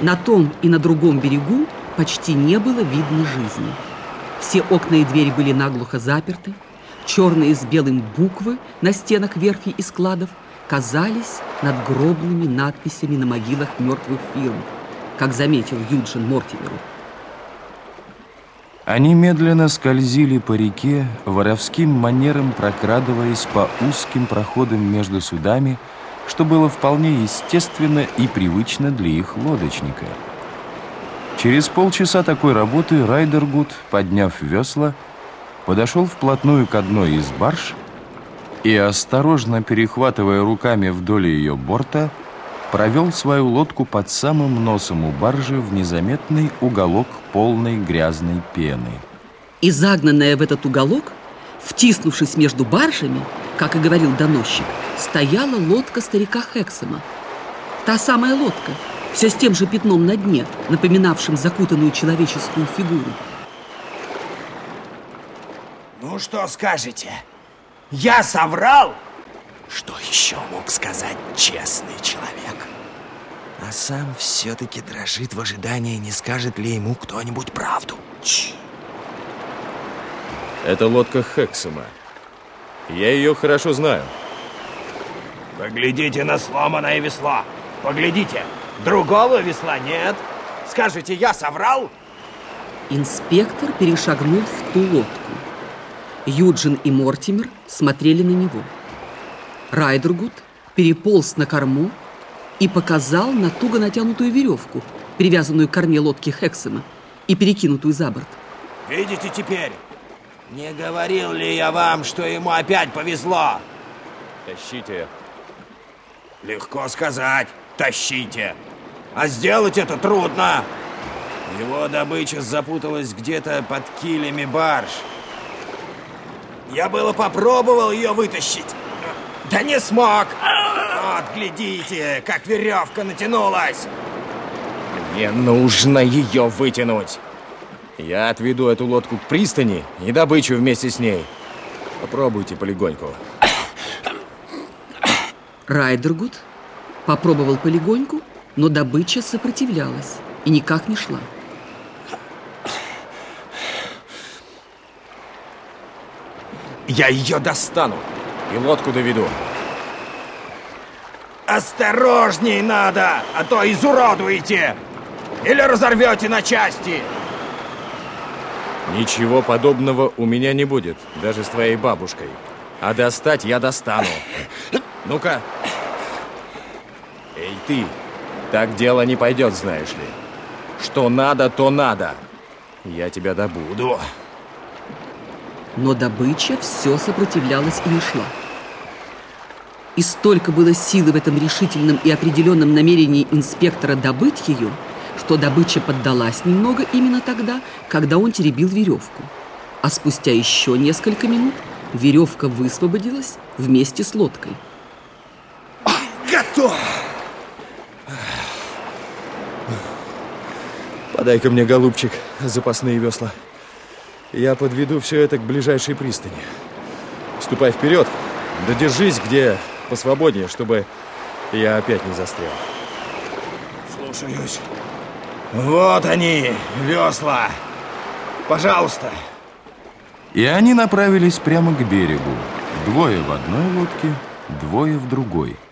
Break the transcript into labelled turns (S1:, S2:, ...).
S1: На том и на другом берегу почти не было видно жизни. Все окна и двери были наглухо заперты, черные с белым буквы на стенах верфи и складов казались надгробными надписями на могилах мертвых фирм, как заметил Юджин Мортимеру.
S2: Они медленно скользили по реке, воровским манером прокрадываясь по узким проходам между судами, что было вполне естественно и привычно для их лодочника. Через полчаса такой работы Райдергуд, подняв весла, подошел вплотную к одной из барж и, осторожно перехватывая руками вдоль ее борта, провел свою лодку под самым носом у баржи в незаметный уголок полной грязной пены.
S1: И загнанная в этот уголок, втиснувшись между баржами, как и говорил доносчик, стояла лодка старика Хексема. Та самая лодка, все с тем же пятном на дне, напоминавшим закутанную человеческую фигуру.
S3: Ну что скажете? Я соврал?
S4: Что еще мог сказать честный человек? А сам все-таки дрожит в ожидании, не скажет ли ему кто-нибудь правду. Ч.
S5: Это лодка Хексема. Я ее хорошо знаю.
S3: Поглядите на сломанное весло. Поглядите. Другого весла нет. Скажите, я соврал?
S1: Инспектор перешагнул в ту лодку. Юджин и Мортимер смотрели на него. Райдергуд переполз на корму и показал на туго натянутую веревку, привязанную к корме лодки Хексема и перекинутую за борт.
S3: Видите теперь? Не говорил ли я вам, что ему опять повезло?
S5: Тащите.
S3: Легко сказать, тащите. А сделать это трудно. Его добыча запуталась где-то под килями барж. Я было попробовал ее вытащить, да не смог. Вот, глядите, как веревка натянулась.
S5: Мне нужно ее вытянуть. Я отведу эту лодку к пристани и добычу вместе с ней. Попробуйте полегоньку.
S1: Райдергуд попробовал полегоньку, но добыча сопротивлялась и никак не шла.
S5: Я ее достану и лодку доведу.
S3: Осторожней надо, а то изуродуете! Или разорвете на части!
S5: Ничего подобного у меня не будет, даже с твоей бабушкой. А достать я достану. Ну-ка. Эй, ты, так дело не пойдет, знаешь ли. Что надо, то надо. Я тебя добуду.
S1: Но добыча все сопротивлялась и не шла. И столько было силы в этом решительном и определенном намерении инспектора добыть ее, что добыча поддалась немного именно тогда, когда он теребил веревку. А спустя еще несколько минут веревка высвободилась вместе с лодкой.
S3: Готов!
S5: Подай-ка мне, голубчик, запасные весла. Я подведу все это к ближайшей пристани. Ступай вперед, да держись где посвободнее, чтобы я опять не застрял.
S3: Слушаюсь. Вот они, весла. Пожалуйста.
S2: И они направились прямо к берегу. Двое в одной лодке, двое в другой –